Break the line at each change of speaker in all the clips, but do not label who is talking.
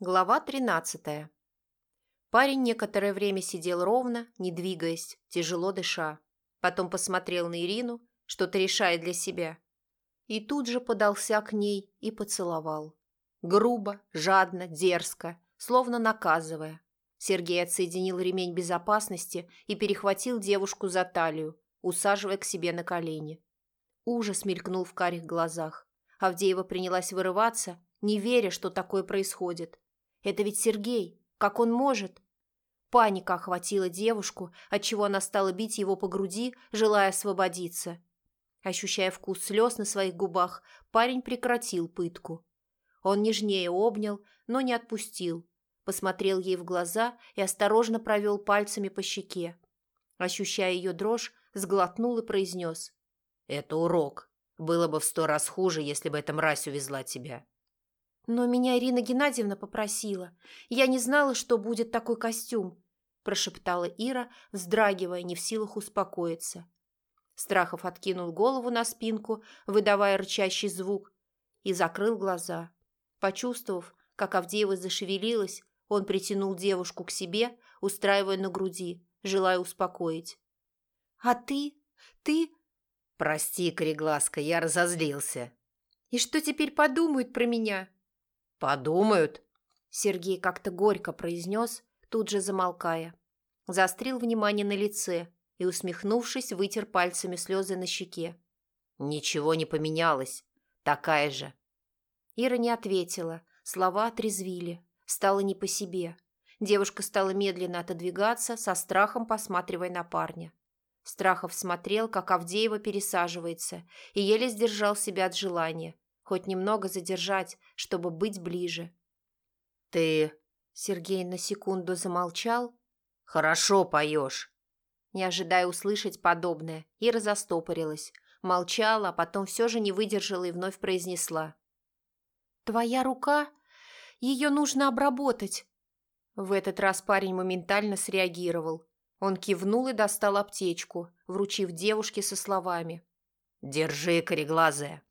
Глава 13. Парень некоторое время сидел ровно, не двигаясь, тяжело дыша. Потом посмотрел на Ирину, что-то решая для себя. И тут же подался к ней и поцеловал. Грубо, жадно, дерзко, словно наказывая. Сергей отсоединил ремень безопасности и перехватил девушку за талию, усаживая к себе на колени. Ужас мелькнул в карих глазах. Авдеева принялась вырываться, не веря, что такое происходит. Это ведь Сергей. Как он может? Паника охватила девушку, отчего она стала бить его по груди, желая освободиться. Ощущая вкус слез на своих губах, парень прекратил пытку. Он нежнее обнял, но не отпустил. Посмотрел ей в глаза и осторожно провел пальцами по щеке. Ощущая ее дрожь, сглотнул и произнес. «Это урок. Было бы в сто раз хуже, если бы эта мразь увезла тебя». «Но меня Ирина Геннадьевна попросила. Я не знала, что будет такой костюм», – прошептала Ира, вздрагивая, не в силах успокоиться. Страхов откинул голову на спинку, выдавая рычащий звук, и закрыл глаза. Почувствовав, как Авдеева зашевелилась, он притянул девушку к себе, устраивая на груди, желая успокоить. «А ты? Ты?» «Прости, Корегласка, я разозлился». «И что теперь подумают про меня?» «Подумают», — Сергей как-то горько произнес, тут же замолкая. Заострил внимание на лице и, усмехнувшись, вытер пальцами слезы на щеке. «Ничего не поменялось. Такая же». Ира не ответила, слова отрезвили. Стало не по себе. Девушка стала медленно отодвигаться, со страхом посматривая на парня. Страхов смотрел, как Авдеева пересаживается, и еле сдержал себя от желания, хоть немного задержать, чтобы быть ближе. «Ты...» — Сергей на секунду замолчал. «Хорошо поешь». Не ожидая услышать подобное, Ира застопорилась, молчала, а потом все же не выдержала и вновь произнесла. «Твоя рука? Ее нужно обработать». В этот раз парень моментально среагировал. Он кивнул и достал аптечку, вручив девушке со словами. «Держи, кореглазая».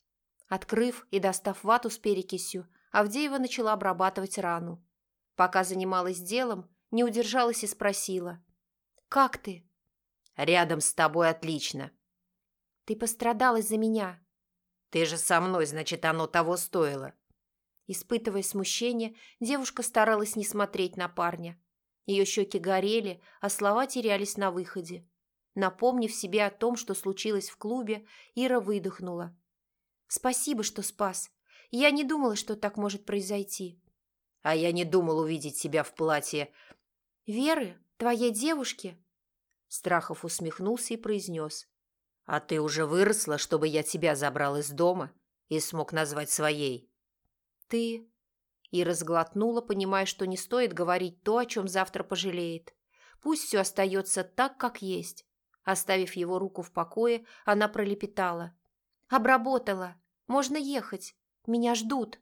Открыв и достав вату с перекисью, Авдеева начала обрабатывать рану. Пока занималась делом, не удержалась и спросила. «Как ты?» «Рядом с тобой отлично». «Ты пострадала из-за меня». «Ты же со мной, значит, оно того стоило». Испытывая смущение, девушка старалась не смотреть на парня. Ее щеки горели, а слова терялись на выходе. Напомнив себе о том, что случилось в клубе, Ира выдохнула. Спасибо, что спас. Я не думала, что так может произойти. А я не думал увидеть себя в платье. Веры? Твоей девушки? Страхов усмехнулся и произнес. А ты уже выросла, чтобы я тебя забрал из дома и смог назвать своей. Ты... И разглотнула, понимая, что не стоит говорить то, о чем завтра пожалеет. Пусть все остается так, как есть. Оставив его руку в покое, она пролепетала. Обработала. Можно ехать. Меня ждут.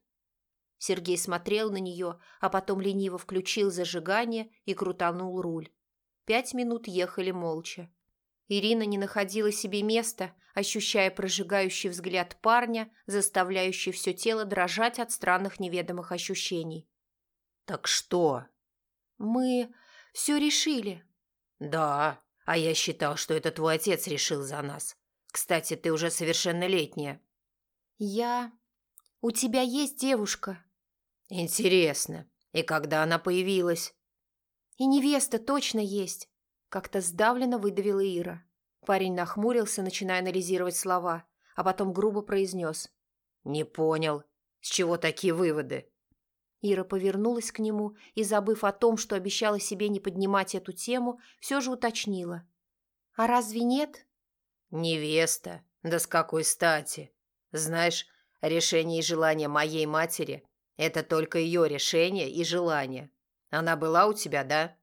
Сергей смотрел на нее, а потом лениво включил зажигание и крутанул руль. Пять минут ехали молча. Ирина не находила себе места, ощущая прожигающий взгляд парня, заставляющий все тело дрожать от странных неведомых ощущений. «Так что?» «Мы все решили». «Да, а я считал, что это твой отец решил за нас. Кстати, ты уже совершеннолетняя». «Я... У тебя есть девушка?» «Интересно. И когда она появилась?» «И невеста точно есть», — как-то сдавленно выдавила Ира. Парень нахмурился, начиная анализировать слова, а потом грубо произнес. «Не понял. С чего такие выводы?» Ира повернулась к нему и, забыв о том, что обещала себе не поднимать эту тему, все же уточнила. «А разве нет?» «Невеста? Да с какой стати? Знаешь, решение и желание моей матери – это только ее решение и желание. Она была у тебя, да?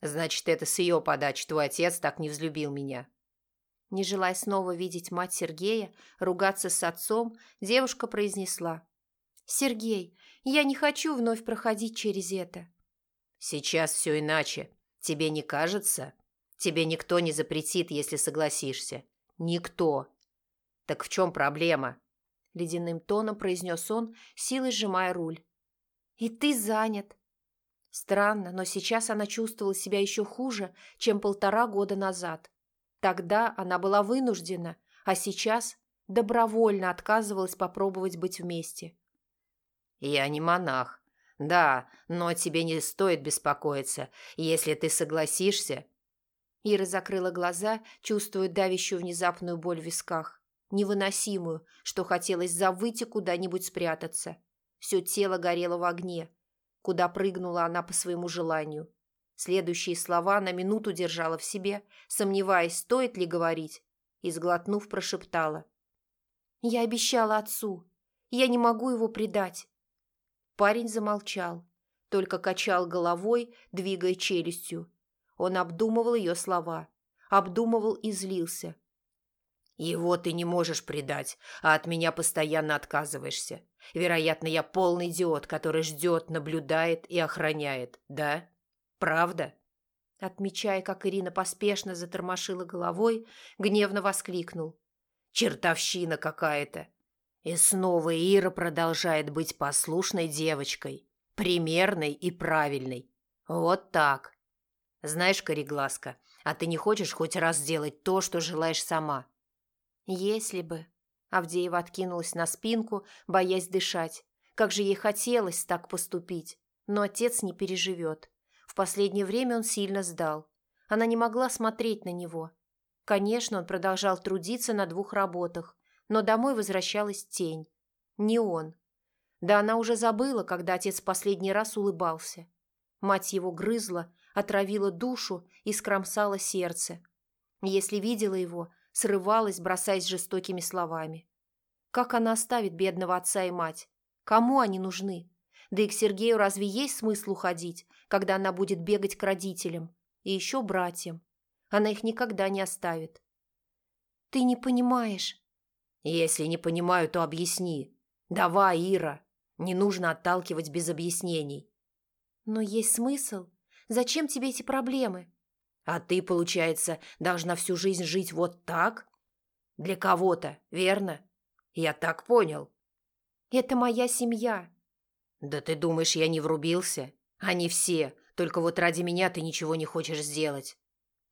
Значит, это с ее подачи твой отец так не взлюбил меня». Не желая снова видеть мать Сергея, ругаться с отцом, девушка произнесла. «Сергей, я не хочу вновь проходить через это». «Сейчас все иначе. Тебе не кажется? Тебе никто не запретит, если согласишься. Никто. Так в чем проблема? Ледяным тоном произнес он, силой сжимая руль. И ты занят. Странно, но сейчас она чувствовала себя еще хуже, чем полтора года назад. Тогда она была вынуждена, а сейчас добровольно отказывалась попробовать быть вместе.
«Я не монах. Да, но тебе не стоит беспокоиться. Если ты согласишься...»
Ира закрыла глаза, чувствуя давящую внезапную боль в висках. Невыносимую, что хотелось завыть и куда-нибудь спрятаться. Все тело горело в огне. Куда прыгнула она по своему желанию. Следующие слова на минуту держала в себе, сомневаясь, стоит ли говорить, и, сглотнув, прошептала. «Я обещала отцу. Я не могу его предать». Парень замолчал, только качал головой, двигая челюстью. Он обдумывал ее слова, обдумывал и злился.
«Его ты не можешь предать, а от меня постоянно отказываешься. Вероятно, я полный идиот, который ждет, наблюдает и охраняет, да? Правда?»
Отмечая, как Ирина поспешно затормошила головой, гневно воскликнул.
«Чертовщина какая-то! И снова Ира продолжает быть послушной девочкой, примерной и правильной. Вот так. Знаешь, Корегласка, а ты не хочешь хоть раз сделать то, что желаешь сама?
Если бы. Авдеева откинулась на спинку, боясь дышать. Как же ей хотелось так поступить. Но отец не переживет. В последнее время он сильно сдал. Она не могла смотреть на него. Конечно, он продолжал трудиться на двух работах, но домой возвращалась тень. Не он. Да она уже забыла, когда отец последний раз улыбался. Мать его грызла, отравила душу и скромсала сердце. Если видела его, срывалась, бросаясь жестокими словами. Как она оставит бедного отца и мать? Кому они нужны? Да и к Сергею разве есть смысл уходить, когда она будет бегать к родителям? И еще братьям. Она их никогда не оставит. «Ты не понимаешь»,
если не понимаю, то объясни. Давай, Ира. Не нужно отталкивать без объяснений.
Но есть смысл. Зачем тебе эти проблемы?
А ты, получается, должна всю жизнь жить вот так? Для кого-то, верно? Я так понял.
Это моя семья.
Да ты думаешь, я не врубился? Они все. Только вот ради меня ты ничего не хочешь сделать.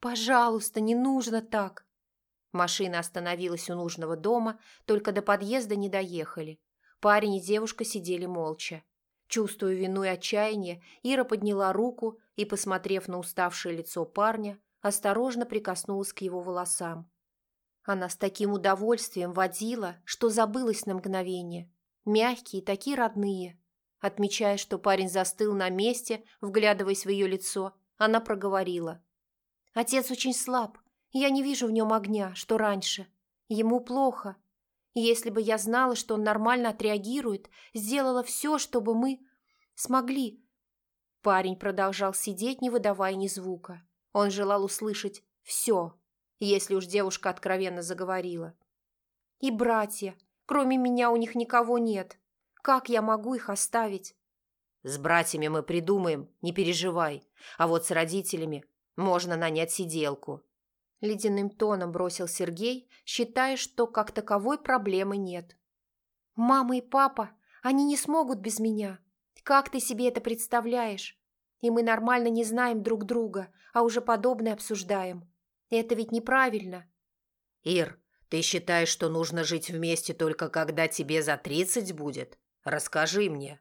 Пожалуйста, не нужно так. Машина остановилась у нужного дома, только до подъезда не доехали. Парень и девушка сидели молча. Чувствуя вину и отчаяние, Ира подняла руку и, посмотрев на уставшее лицо парня, осторожно прикоснулась к его волосам. Она с таким удовольствием водила, что забылась на мгновение. Мягкие, такие родные. Отмечая, что парень застыл на месте, вглядываясь в ее лицо, она проговорила. «Отец очень слаб. Я не вижу в нем огня, что раньше. Ему плохо. Если бы я знала, что он нормально отреагирует, сделала все, чтобы мы смогли. Парень продолжал сидеть, не выдавая ни звука. Он желал услышать все, если уж девушка откровенно заговорила. И братья. Кроме меня у них никого нет. Как я могу их оставить?
С братьями мы придумаем, не переживай. А вот с родителями можно нанять сиделку.
Ледяным тоном бросил Сергей, считая, что как таковой проблемы нет. «Мама и папа, они не смогут без меня. Как ты себе это представляешь? И мы нормально не знаем друг друга, а уже подобное обсуждаем. Это ведь неправильно».
«Ир, ты считаешь, что нужно жить вместе только когда тебе за тридцать будет? Расскажи мне».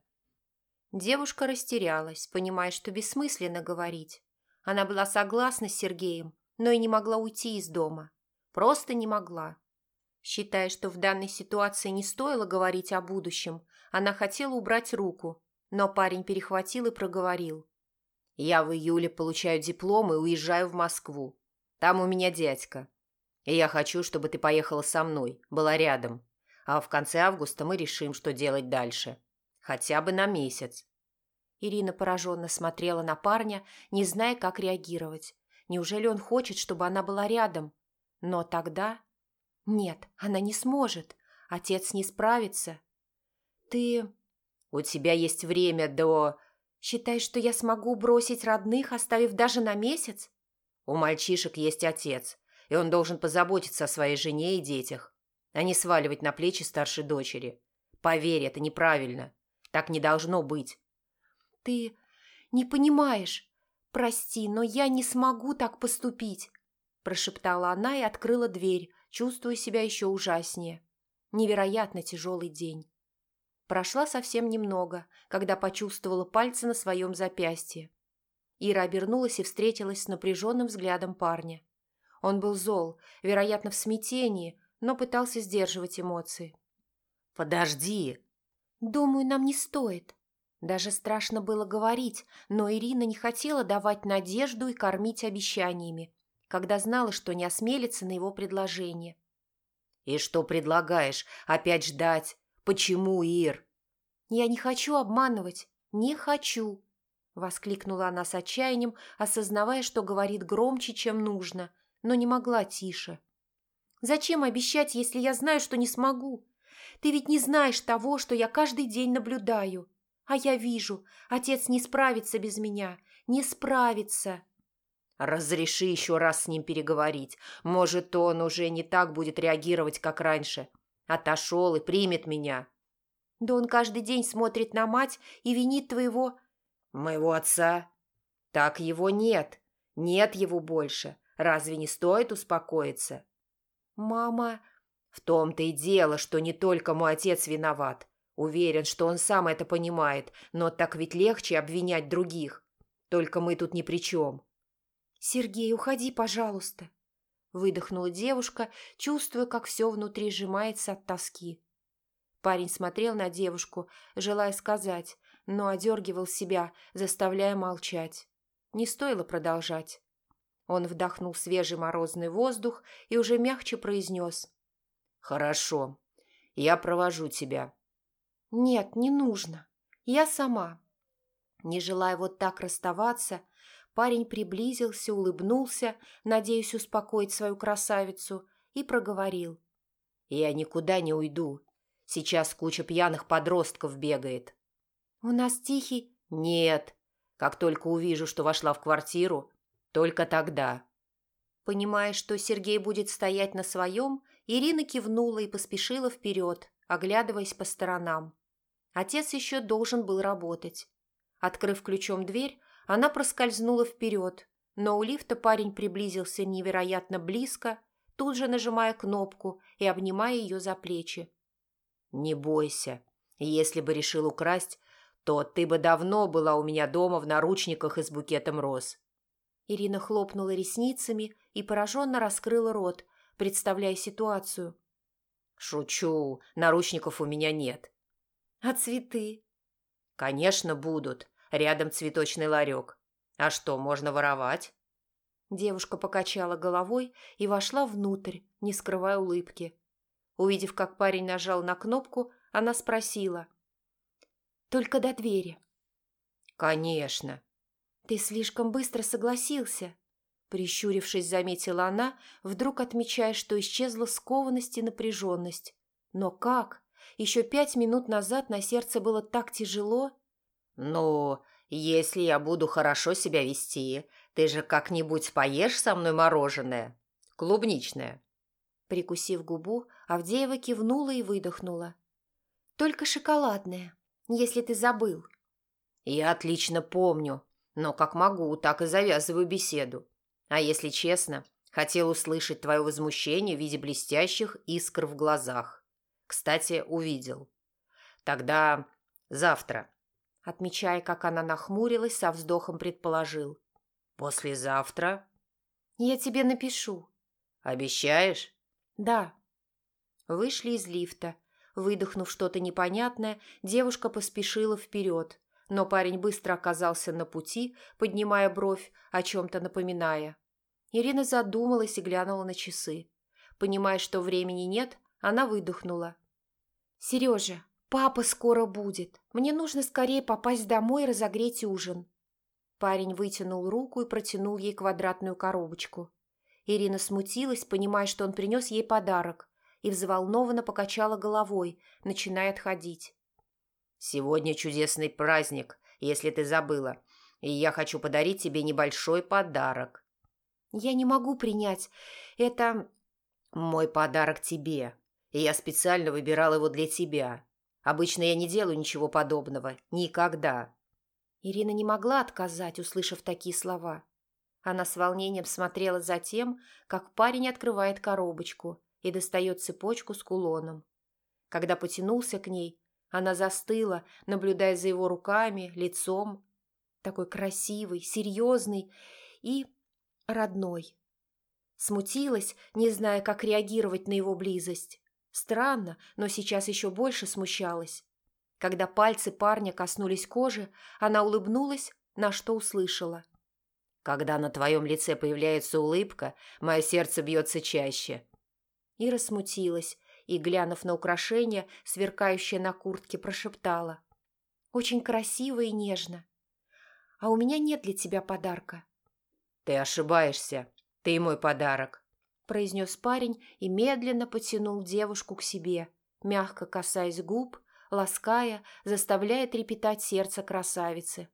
Девушка растерялась, понимая, что бессмысленно говорить. Она была согласна с Сергеем, но и не могла уйти из дома. Просто не могла. Считая, что в данной ситуации не стоило говорить о будущем, она хотела убрать руку, но парень перехватил и проговорил.
«Я в июле получаю диплом и уезжаю в Москву. Там у меня дядька. И я хочу, чтобы ты поехала со мной, была рядом. А в конце августа мы решим, что делать дальше. Хотя бы на месяц».
Ирина пораженно смотрела на парня, не зная, как реагировать. Неужели он хочет, чтобы она была рядом? Но тогда... Нет, она не сможет. Отец не справится. Ты...
У тебя есть время до...
Считаешь, что я смогу бросить родных, оставив даже на месяц?
У мальчишек есть отец, и он должен позаботиться о своей жене и детях, а не сваливать на плечи старшей дочери. Поверь, это неправильно. Так не должно быть.
«Ты не понимаешь. Прости, но я не смогу так поступить», прошептала она и открыла дверь, чувствуя себя еще ужаснее. Невероятно тяжелый день. Прошла совсем немного, когда почувствовала пальцы на своем запястье. Ира обернулась и встретилась с напряженным взглядом парня. Он был зол, вероятно, в смятении, но пытался сдерживать эмоции.
«Подожди!»
«Думаю, нам не стоит». Даже страшно было говорить, но Ирина не хотела давать надежду и кормить обещаниями, когда знала, что не осмелится на его предложение.
«И что предлагаешь? Опять ждать? Почему, Ир?»
«Я не хочу обманывать. Не хочу!» Воскликнула она с отчаянием, осознавая, что говорит громче, чем нужно, но не могла тише. «Зачем обещать, если я знаю, что не смогу? Ты ведь не знаешь того, что я каждый день наблюдаю. А я вижу, отец не справится без меня, не справится!»
Разреши еще раз с ним переговорить. Может, он уже не так будет реагировать, как раньше. Отошел и примет меня.
Да он каждый день смотрит на мать и винит твоего...
Моего отца? Так его нет. Нет его больше. Разве не стоит успокоиться?
Мама...
В том-то и дело, что не только мой отец виноват. Уверен, что он сам это понимает, но так ведь легче обвинять других. Только мы тут ни при чем.
«Сергей, уходи, пожалуйста!» Выдохнула девушка, чувствуя, как все внутри сжимается от тоски. Парень смотрел на девушку, желая сказать, но одергивал себя, заставляя молчать. Не стоило продолжать. Он вдохнул свежий морозный воздух и уже мягче произнес.
«Хорошо, я провожу тебя».
«Нет, не нужно. Я сама». Не желая вот так расставаться, Парень приблизился, улыбнулся, надеясь успокоить свою красавицу, и проговорил.
«Я никуда не уйду. Сейчас куча пьяных подростков бегает».
«У нас тихий...»
«Нет. Как только увижу, что вошла в квартиру, только тогда».
Понимая, что Сергей будет стоять на своем, Ирина кивнула и поспешила вперед, оглядываясь по сторонам. Отец еще должен был работать. Открыв ключом дверь, она проскользнула вперед, но у лифта парень приблизился невероятно близко, тут же нажимая кнопку и обнимая ее за плечи.
«Не бойся. Если бы решил украсть, то ты бы давно была у меня дома в наручниках и с букетом роз».
Ирина хлопнула ресницами и пораженно раскрыла рот, представляя ситуацию.
«Шучу. Наручников у меня нет».
«А цветы?»
«Конечно, будут. Рядом цветочный ларек. А что, можно воровать?»
Девушка покачала головой и вошла внутрь, не скрывая улыбки. Увидев, как парень нажал на кнопку, она спросила. «Только до двери».
«Конечно».
«Ты слишком быстро согласился», — прищурившись, заметила она, вдруг отмечая, что исчезла скованность и напряженность. «Но как? Еще пять минут назад на сердце было так тяжело».
«Ну, если я буду хорошо себя вести, ты же как-нибудь поешь со мной мороженое? Клубничное?»
Прикусив губу, Авдеева кивнула и выдохнула. «Только шоколадное, если ты забыл».
«Я отлично помню, но как могу, так и завязываю беседу. А если честно, хотел услышать твое возмущение в виде блестящих искр в глазах. Кстати, увидел. Тогда завтра
Отмечая, как она нахмурилась, со вздохом предположил.
«Послезавтра?»
«Я тебе напишу».
«Обещаешь?»
«Да». Вышли из лифта. Выдохнув что-то непонятное, девушка поспешила вперед, но парень быстро оказался на пути, поднимая бровь, о чем-то напоминая. Ирина задумалась и глянула на часы. Понимая, что времени нет, она выдохнула. «Сережа, «Папа скоро будет. Мне нужно скорее попасть домой и разогреть ужин». Парень вытянул руку и протянул ей квадратную коробочку. Ирина смутилась, понимая, что он принес ей подарок, и взволнованно покачала головой, начиная отходить.
«Сегодня чудесный праздник, если ты забыла, и я хочу подарить тебе небольшой подарок».
«Я не могу принять. Это...»
«Мой подарок тебе, и я специально выбирал его для тебя. Обычно я не делаю ничего подобного. Никогда.
Ирина не могла отказать, услышав такие слова. Она с волнением смотрела за тем, как парень открывает коробочку и достает цепочку с кулоном. Когда потянулся к ней, она застыла, наблюдая за его руками, лицом. Такой красивый, серьезный и родной. Смутилась, не зная, как реагировать на его близость. Странно, но сейчас еще больше смущалась. Когда пальцы парня коснулись кожи, она улыбнулась, на что услышала.
«Когда на твоем лице появляется улыбка, мое сердце бьется чаще».
Ира смутилась и, глянув на украшение, сверкающее на куртке, прошептала. «Очень красиво и нежно. А у меня нет для тебя подарка».
«Ты ошибаешься. Ты мой подарок», –
произнес парень и медленно потянул девушку к себе, мягко касаясь губ, лаская, заставляя трепетать сердце красавицы.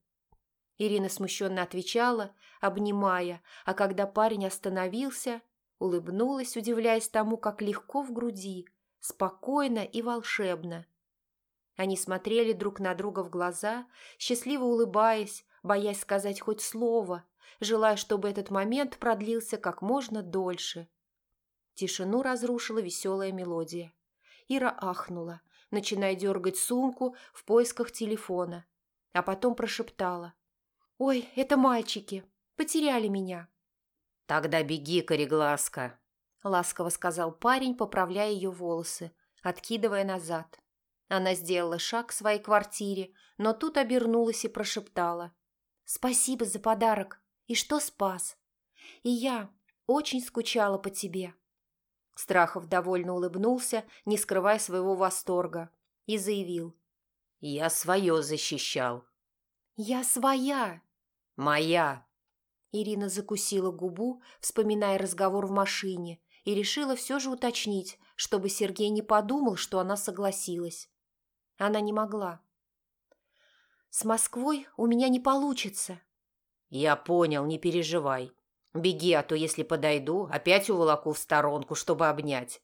Ирина смущенно отвечала, обнимая, а когда парень остановился, улыбнулась, удивляясь тому, как легко в груди, спокойно и волшебно. Они смотрели друг на друга в глаза, счастливо улыбаясь, боясь сказать хоть слово, желая, чтобы этот момент продлился как можно дольше. Тишину разрушила веселая мелодия. Ира ахнула, начиная дергать сумку в поисках телефона, а потом прошептала. «Ой, это мальчики! Потеряли меня!»
«Тогда беги, кореглазка!»
– ласково сказал парень, поправляя ее волосы, откидывая назад. Она сделала шаг к своей квартире, но тут обернулась и прошептала. «Спасибо за подарок! И что спас? И я очень скучала по тебе!» Страхов довольно улыбнулся, не скрывая своего восторга, и заявил.
«Я свое защищал».
«Я своя!»
«Моя!»
Ирина закусила губу, вспоминая разговор в машине, и решила все же уточнить, чтобы Сергей не подумал, что она согласилась. Она не могла. «С Москвой у меня не получится».
«Я понял, не переживай. Беги, а то, если подойду, опять уволоку в сторонку, чтобы обнять».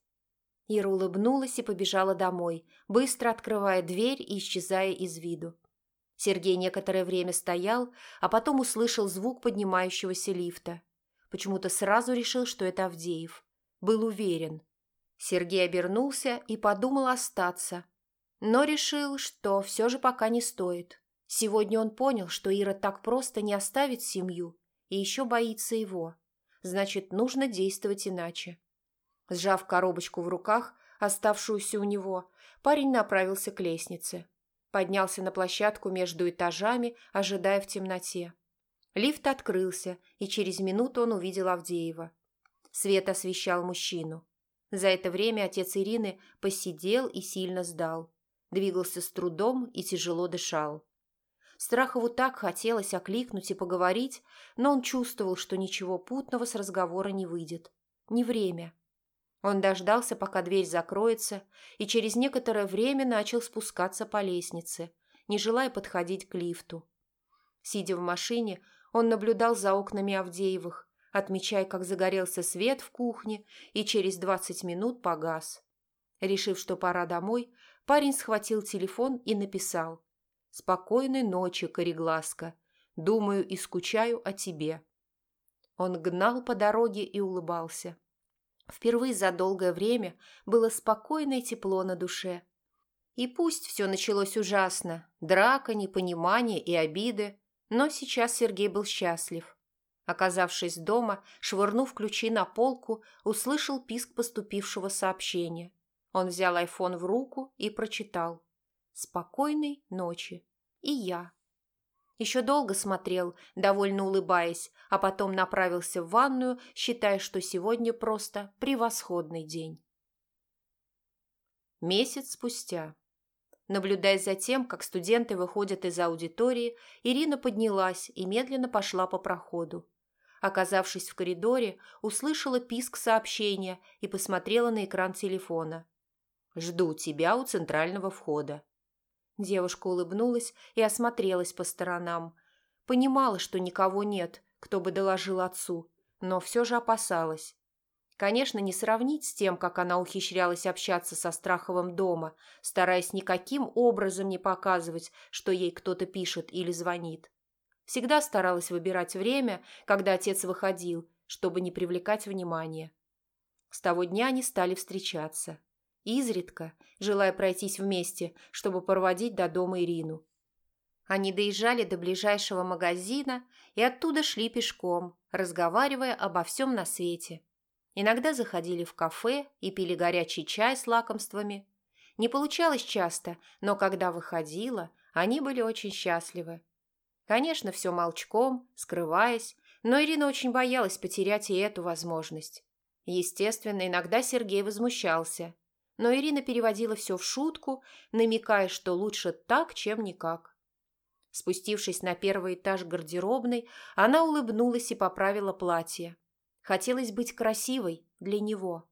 Ира улыбнулась и побежала домой, быстро открывая дверь и исчезая из виду. Сергей некоторое время стоял, а потом услышал звук поднимающегося лифта. Почему-то сразу решил, что это Авдеев. Был уверен. Сергей обернулся и подумал остаться, но решил, что все же пока не стоит. Сегодня он понял, что Ира так просто не оставит семью и еще боится его. Значит, нужно действовать иначе. Сжав коробочку в руках, оставшуюся у него, парень направился к лестнице. Поднялся на площадку между этажами, ожидая в темноте. Лифт открылся, и через минуту он увидел Авдеева. Свет освещал мужчину. За это время отец Ирины посидел и сильно сдал. Двигался с трудом и тяжело дышал. Страхову так хотелось окликнуть и поговорить, но он чувствовал, что ничего путного с разговора не выйдет. Не время. Он дождался, пока дверь закроется, и через некоторое время начал спускаться по лестнице, не желая подходить к лифту. Сидя в машине, он наблюдал за окнами Авдеевых, отмечая, как загорелся свет в кухне и через двадцать минут погас. Решив, что пора домой, парень схватил телефон и написал «Спокойной ночи, Корегласка. Думаю и скучаю о тебе». Он гнал по дороге и улыбался. Впервые за долгое время было спокойно и тепло на душе. И пусть все началось ужасно, драка, непонимание и обиды, но сейчас Сергей был счастлив. Оказавшись дома, швырнув ключи на полку, услышал писк поступившего сообщения. Он взял айфон в руку и прочитал. Спокойной ночи. И я. Еще долго смотрел, довольно улыбаясь, а потом направился в ванную, считая, что сегодня просто превосходный день. Месяц спустя. Наблюдая за тем, как студенты выходят из аудитории, Ирина поднялась и медленно пошла по проходу. Оказавшись в коридоре, услышала писк сообщения и посмотрела на экран телефона. «Жду тебя у центрального входа». Девушка улыбнулась и осмотрелась по сторонам. Понимала, что никого нет, кто бы доложил отцу, но все же опасалась. Конечно, не сравнить с тем, как она ухищрялась общаться со Страховым дома, стараясь никаким образом не показывать, что ей кто-то пишет или звонит. Всегда старалась выбирать время, когда отец выходил, чтобы не привлекать внимания. С того дня они стали встречаться. Изредка, желая пройтись вместе, чтобы проводить до дома Ирину. Они доезжали до ближайшего магазина и оттуда шли пешком, разговаривая обо всем на свете. Иногда заходили в кафе и пили горячий чай с лакомствами. Не получалось часто, но когда выходила, они были очень счастливы. Конечно, все молчком, скрываясь, но Ирина очень боялась потерять и эту возможность. Естественно, иногда Сергей возмущался, но Ирина переводила все в шутку, намекая, что лучше так, чем никак. Спустившись на первый этаж гардеробной, она улыбнулась и поправила платье. Хотелось быть красивой для него.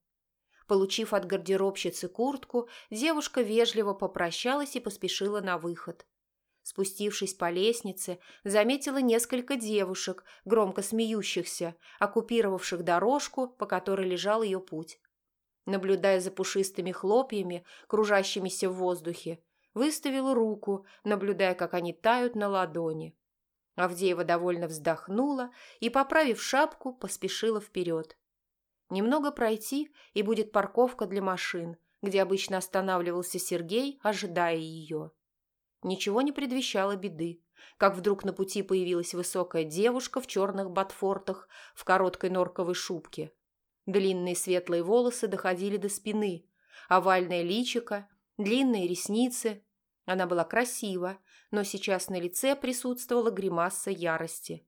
Получив от гардеробщицы куртку, девушка вежливо попрощалась и поспешила на выход. Спустившись по лестнице, заметила несколько девушек, громко смеющихся, оккупировавших дорожку, по которой лежал ее путь. Наблюдая за пушистыми хлопьями, кружащимися в воздухе, выставила руку, наблюдая, как они тают на ладони. Авдеева довольно вздохнула и, поправив шапку, поспешила вперед. Немного пройти, и будет парковка для машин, где обычно останавливался Сергей, ожидая ее. Ничего не предвещало беды, как вдруг на пути появилась высокая девушка в черных ботфортах в короткой норковой шубке. Длинные светлые волосы доходили до спины, овальное личико, длинные ресницы. Она была красива, но сейчас на лице присутствовала гримаса ярости.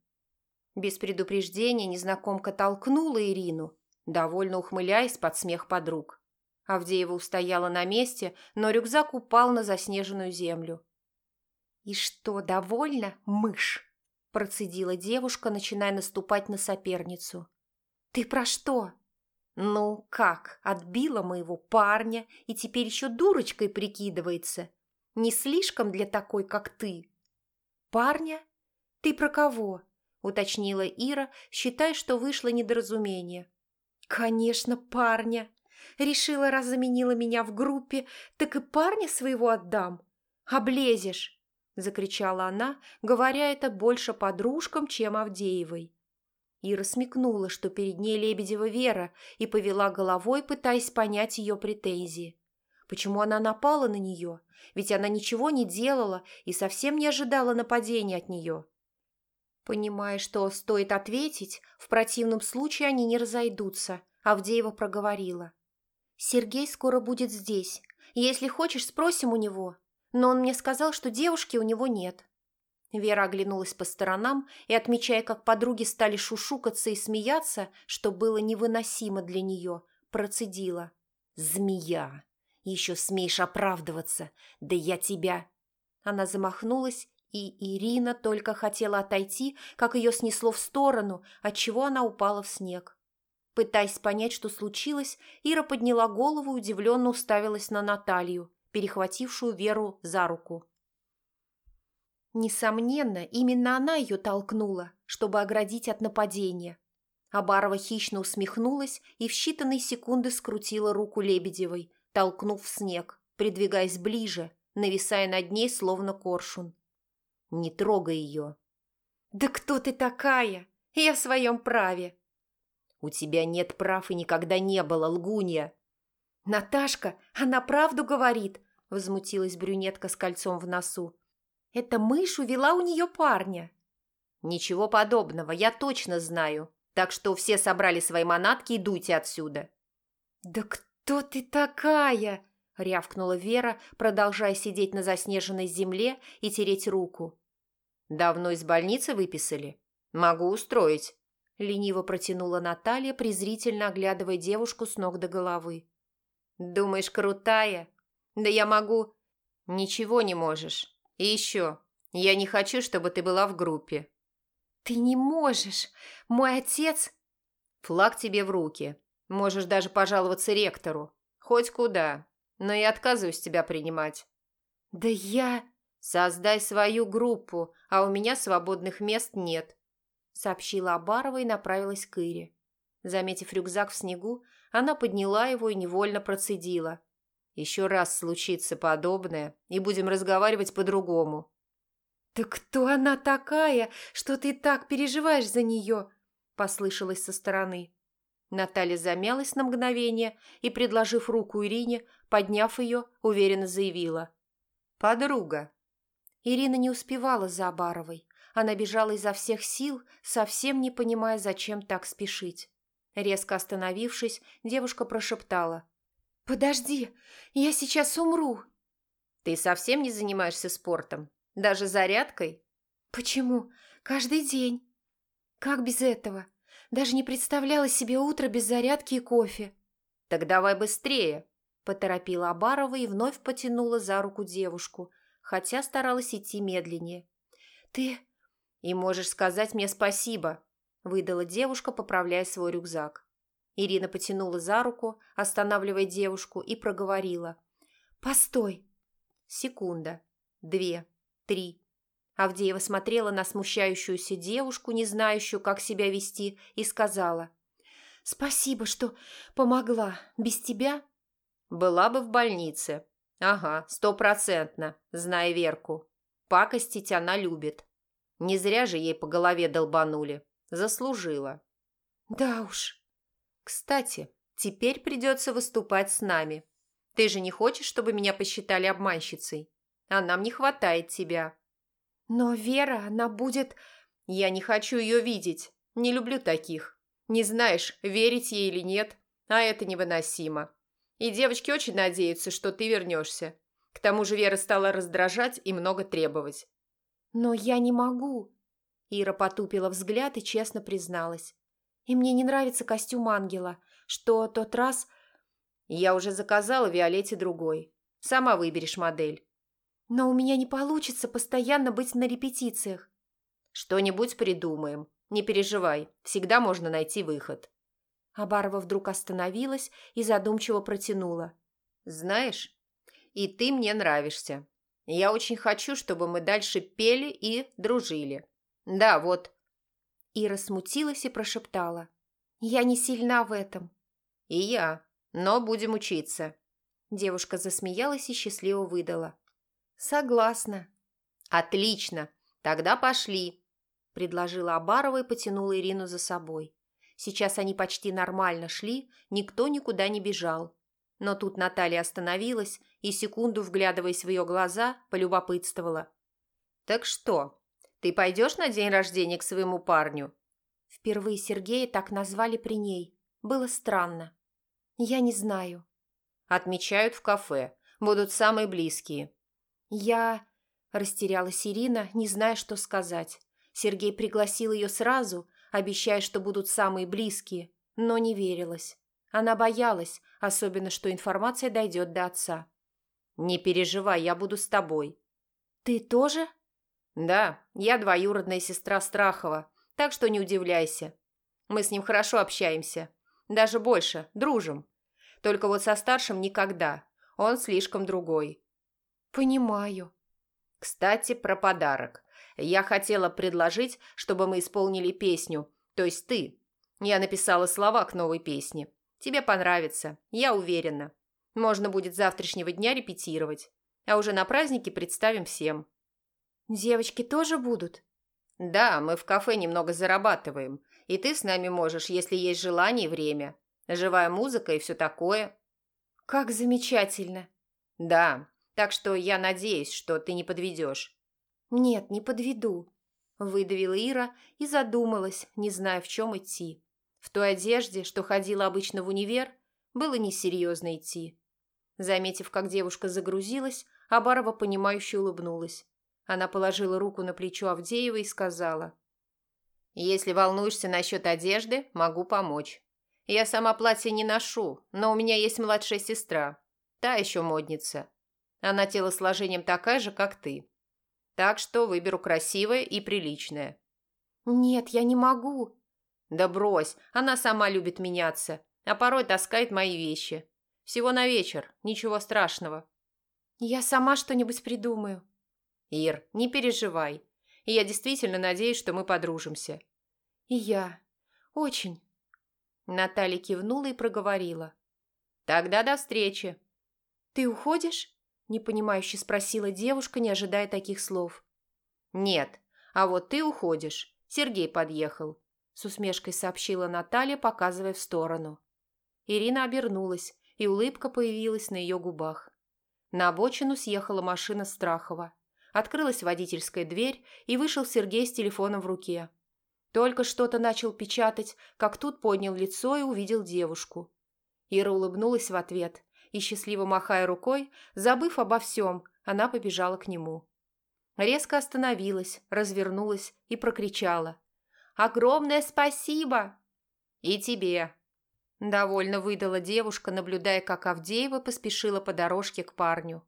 Без предупреждения незнакомка толкнула Ирину, довольно ухмыляясь под смех подруг. Авдеева устояла на месте, но рюкзак упал на заснеженную землю. «И что, довольно, мышь?» – процедила девушка, начиная наступать на соперницу. «Ты про что?» «Ну, как, отбила моего парня и теперь еще дурочкой прикидывается. Не слишком для такой, как ты?» «Парня? Ты про кого?» – уточнила Ира, считая, что вышло недоразумение. «Конечно, парня. Решила, раз заменила меня в группе, так и парня своего отдам. Облезешь!» – закричала она, говоря это больше подружкам, чем Авдеевой. Ира смекнула, что перед ней Лебедева Вера, и повела головой, пытаясь понять ее претензии. Почему она напала на нее? Ведь она ничего не делала и совсем не ожидала нападения от нее. Понимая, что стоит ответить, в противном случае они не разойдутся, Авдеева проговорила. «Сергей скоро будет здесь. Если хочешь, спросим у него. Но он мне сказал, что девушки у него нет». Вера оглянулась по сторонам и, отмечая, как подруги стали шушукаться и смеяться, что было невыносимо для нее, процедила. «Змея! Еще смеешь оправдываться! Да я тебя...» Она замахнулась и Ирина только хотела отойти, как ее снесло в сторону, отчего она упала в снег. Пытаясь понять, что случилось, Ира подняла голову и удивленно уставилась на Наталью, перехватившую Веру за руку. Несомненно, именно она ее толкнула, чтобы оградить от нападения. Абарова хищно усмехнулась и в считанные секунды скрутила руку Лебедевой, толкнув в снег, придвигаясь ближе, нависая над ней, словно коршун. Не трогай ее. Да кто ты такая? Я в своем праве. У тебя нет прав и никогда не было, лгунья. Наташка, она правду говорит, возмутилась брюнетка с кольцом в носу. Эта мышь увела у нее парня. Ничего подобного, я точно знаю. Так что все собрали свои манатки и дуйте отсюда. Да кто ты такая? – рявкнула Вера, продолжая сидеть на заснеженной земле и тереть руку. «Давно из больницы выписали? Могу устроить», – лениво протянула Наталья, презрительно оглядывая девушку с ног до головы. «Думаешь, крутая? Да я могу...» «Ничего не можешь. И еще, я не хочу, чтобы ты была в группе». «Ты не можешь. Мой отец...» «Флаг тебе в руки. Можешь даже пожаловаться ректору. Хоть куда но я отказываюсь тебя принимать». «Да я...» «Создай свою группу, а у меня свободных мест нет», сообщила Абарова и направилась к Ире. Заметив рюкзак в снегу, она подняла его и невольно процедила. «Еще раз случится подобное, и будем разговаривать по-другому». «Так кто она такая, что ты так переживаешь за нее?» – послышалось со стороны. Наталья замялась на мгновение и, предложив руку Ирине, подняв ее, уверенно заявила. «Подруга». Ирина не успевала за Абаровой. Она бежала изо всех сил, совсем не понимая, зачем так спешить. Резко остановившись, девушка прошептала. «Подожди, я сейчас умру!» «Ты совсем не занимаешься спортом? Даже зарядкой?» «Почему? Каждый день. Как без этого? Даже не представляла себе утро без зарядки и кофе». «Так давай быстрее!» – поторопила Абарова и вновь потянула за руку девушку, хотя старалась идти медленнее. «Ты...» «И можешь сказать мне спасибо», – выдала девушка, поправляя свой рюкзак. Ирина потянула за руку, останавливая девушку, и проговорила. «Постой!» Секунда. Две три. Авдеева смотрела на смущающуюся девушку, не знающую, как себя вести, и сказала. «Спасибо, что помогла. Без тебя...» «Была бы в больнице. Ага, стопроцентно, зная Верку. Пакостить она любит. Не зря же ей по голове долбанули. Заслужила». «Да уж». «Кстати, теперь придется выступать с нами. Ты же не хочешь, чтобы меня посчитали обманщицей?» а нам не хватает тебя». «Но Вера, она будет...» «Я не хочу ее видеть. Не люблю таких. Не знаешь, верить ей или нет, а это невыносимо. И девочки очень надеются, что ты вернешься. К тому же Вера стала раздражать и много требовать». «Но я не могу». Ира потупила взгляд и честно призналась. «И мне не нравится костюм ангела, что тот раз...» «Я уже заказала Виолетте другой. Сама выберешь модель. Но у меня не получится постоянно быть на репетициях. Что-нибудь придумаем. Не переживай, всегда можно найти выход. Абарова вдруг остановилась и задумчиво протянула. Знаешь, и ты мне нравишься. Я очень хочу, чтобы мы дальше пели и дружили. Да, вот. Ира смутилась и прошептала. Я не сильна в этом. И я. Но будем учиться. Девушка засмеялась и счастливо выдала. «Согласна». «Отлично. Тогда пошли», – предложила Абарова и потянула Ирину за собой. Сейчас они почти нормально шли, никто никуда не бежал. Но тут Наталья остановилась и, секунду вглядываясь в ее глаза, полюбопытствовала. «Так что, ты пойдешь на день рождения к своему парню?» Впервые Сергея так назвали при ней. Было странно. «Я не знаю». «Отмечают в кафе. Будут самые близкие. «Я...» – растерялась Ирина, не зная, что сказать. Сергей пригласил ее сразу, обещая, что будут самые близкие, но не верилась. Она боялась, особенно, что информация дойдет до отца. «Не переживай, я буду с тобой». «Ты тоже?» «Да, я двоюродная сестра Страхова, так что не удивляйся. Мы с ним хорошо общаемся. Даже больше, дружим. Только вот со старшим никогда. Он слишком другой. «Понимаю». «Кстати, про подарок. Я хотела предложить, чтобы мы исполнили песню, то есть ты. Я написала слова к новой песне. Тебе понравится, я уверена. Можно будет завтрашнего дня репетировать, а уже на празднике представим всем». «Девочки тоже будут?» «Да, мы в кафе немного зарабатываем, и ты с нами можешь, если есть желание и время. Живая музыка и все такое». «Как замечательно!» «Да, так что я надеюсь, что ты не подведешь». «Нет, не подведу», – выдавила Ира и задумалась, не зная, в чем идти. В той одежде, что ходила обычно в универ, было несерьезно идти. Заметив, как девушка загрузилась, Абарова, понимающе улыбнулась. Она положила руку на плечо Авдеева и сказала. «Если волнуешься насчет одежды, могу помочь. Я сама платье не ношу, но у меня есть младшая сестра. Та еще модница. Она телосложением такая же, как ты. Так что выберу красивое и приличное». «Нет, я не могу». «Да брось, она сама любит меняться, а порой таскает мои вещи. Всего на вечер, ничего страшного». «Я сама что-нибудь придумаю». «Ир, не переживай. Я действительно надеюсь, что мы подружимся». «И я. Очень». Наталья кивнула и проговорила. «Тогда до встречи». «Ты уходишь?» – непонимающе спросила девушка, не ожидая таких слов. «Нет, а вот ты уходишь. Сергей подъехал», – с усмешкой сообщила Наталья, показывая в сторону. Ирина обернулась, и улыбка появилась на ее губах. На обочину съехала машина Страхова. Открылась водительская дверь, и вышел Сергей с телефоном в руке. Только что-то начал печатать, как тут поднял лицо и увидел девушку. Ира улыбнулась в ответ, и, счастливо махая рукой, забыв обо всем, она побежала к нему. Резко остановилась, развернулась и прокричала. «Огромное спасибо!» «И тебе!» Довольно выдала девушка, наблюдая, как Авдеева поспешила по дорожке к парню.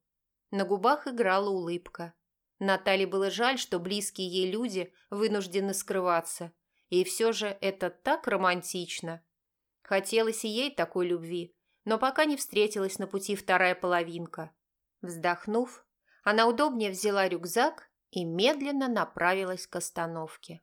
На губах играла улыбка. Наталье было жаль, что близкие ей люди вынуждены скрываться. И все же это так романтично. Хотелось и ей такой любви, но пока не встретилась на пути вторая половинка. Вздохнув, она удобнее взяла рюкзак и медленно направилась к остановке.